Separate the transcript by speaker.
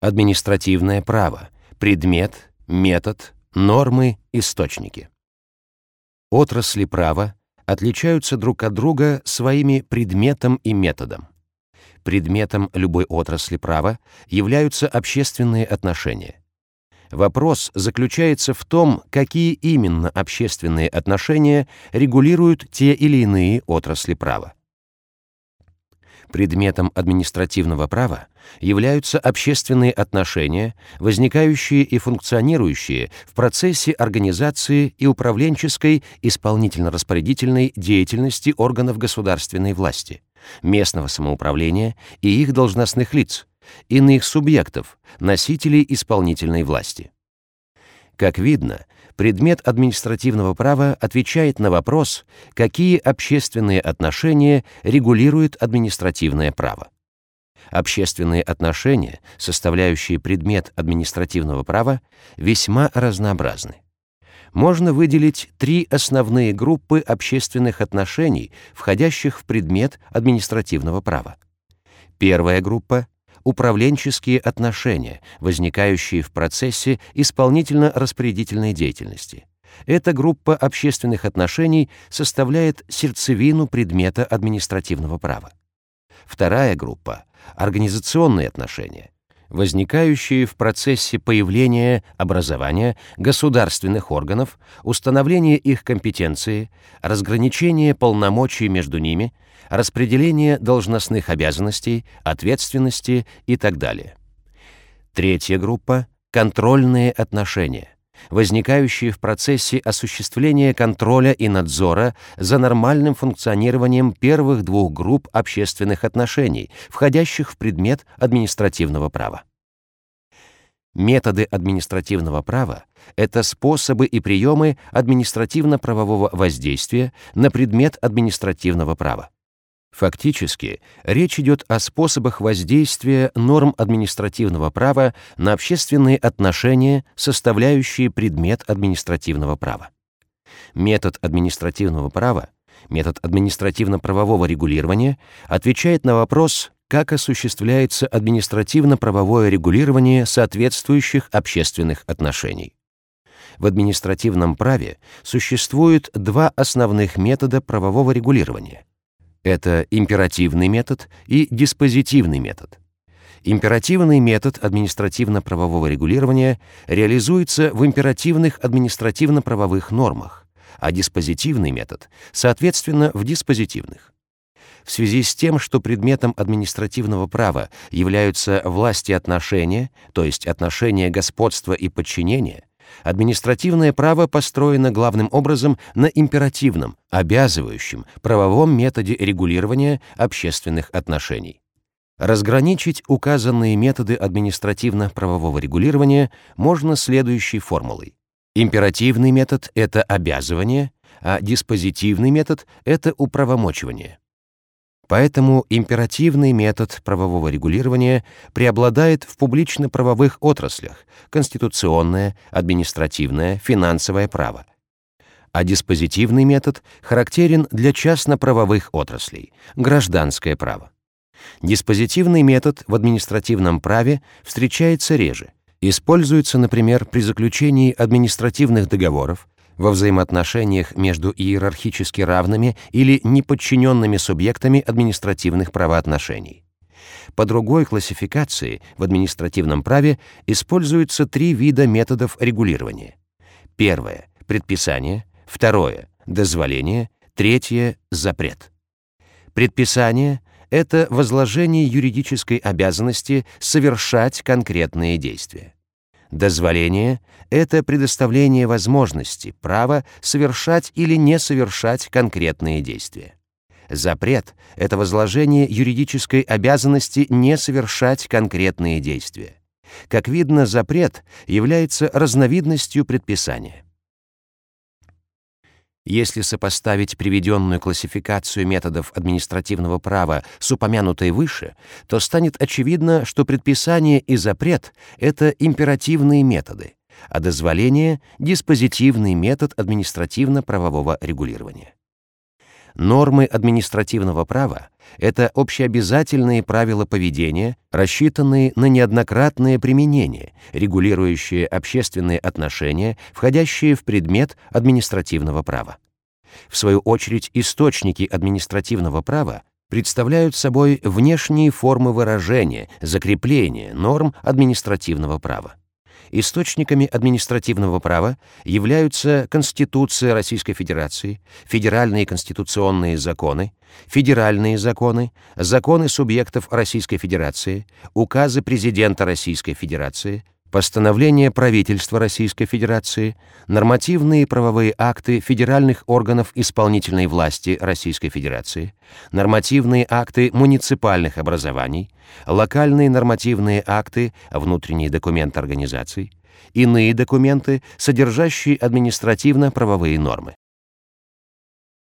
Speaker 1: Административное право. Предмет, метод, нормы, источники. Отрасли права отличаются друг от друга своими предметом и методом. Предметом любой отрасли права являются общественные отношения. Вопрос заключается в том, какие именно общественные отношения регулируют те или иные отрасли права. Предметом административного права являются общественные отношения, возникающие и функционирующие в процессе организации и управленческой исполнительно-распорядительной деятельности органов государственной власти, местного самоуправления и их должностных лиц, иных субъектов, носителей исполнительной власти. Как видно, предмет административного права отвечает на вопрос, какие общественные отношения регулирует административное право. Общественные отношения, составляющие предмет административного права, весьма разнообразны. Можно выделить три основные группы общественных отношений, входящих в предмет административного права. Первая группа управленческие отношения, возникающие в процессе исполнительно-распорядительной деятельности. Эта группа общественных отношений составляет сердцевину предмета административного права. Вторая группа — организационные отношения, возникающие в процессе появления образования государственных органов, установления их компетенции, разграничения полномочий между ними, распределения должностных обязанностей, ответственности и так далее. Третья группа — контрольные отношения, возникающие в процессе осуществления контроля и надзора за нормальным функционированием первых двух групп общественных отношений, входящих в предмет административного права. Методы административного права — это способы и приемы административно-правового воздействия на предмет административного права. Фактически, речь идет о способах воздействия норм административного права на общественные отношения, составляющие предмет административного права. Метод административного права, метод административно-правового регулирования отвечает на вопрос, как осуществляется административно-правовое регулирование соответствующих общественных отношений. В административном праве существует два основных метода правового регулирования — это императивный метод и диспозитивный метод. Императивный метод административно-правового регулирования реализуется в императивных административно-правовых нормах, а диспозитивный метод, соответственно, в диспозитивных. В связи с тем, что предметом административного права являются власти отношения, то есть отношения господства и подчинения, Административное право построено главным образом на императивном, обязывающем правовом методе регулирования общественных отношений. Разграничить указанные методы административно-правового регулирования можно следующей формулой. Императивный метод — это обязывание, а диспозитивный метод — это управомочивание. Поэтому императивный метод правового регулирования преобладает в публично-правовых отраслях – конституционное, административное, финансовое право. А диспозитивный метод характерен для частно-правовых отраслей – гражданское право. Диспозитивный метод в административном праве встречается реже. Используется, например, при заключении административных договоров, во взаимоотношениях между иерархически равными или неподчиненными субъектами административных правоотношений. По другой классификации в административном праве используются три вида методов регулирования. Первое — предписание, второе — дозволение, третье — запрет. Предписание — это возложение юридической обязанности совершать конкретные действия. Дозволение — это предоставление возможности, права совершать или не совершать конкретные действия. Запрет — это возложение юридической обязанности не совершать конкретные действия. Как видно, запрет является разновидностью предписания. Если сопоставить приведенную классификацию методов административного права с упомянутой выше, то станет очевидно, что предписание и запрет — это императивные методы, а дозволение — диспозитивный метод административно-правового регулирования. Нормы административного права — это общеобязательные правила поведения, рассчитанные на неоднократное применение, регулирующие общественные отношения, входящие в предмет административного права. В свою очередь, источники административного права представляют собой внешние формы выражения, закрепления норм административного права. Источниками административного права являются Конституция Российской Федерации, федеральные конституционные законы, федеральные законы, законы субъектов Российской Федерации, указы президента Российской Федерации, постановления правительства Российской Федерации, нормативные правовые акты федеральных органов исполнительной власти Российской Федерации, нормативные акты муниципальных образований, локальные нормативные акты, внутренние документы организаций, иные документы, содержащие административно-правовые нормы.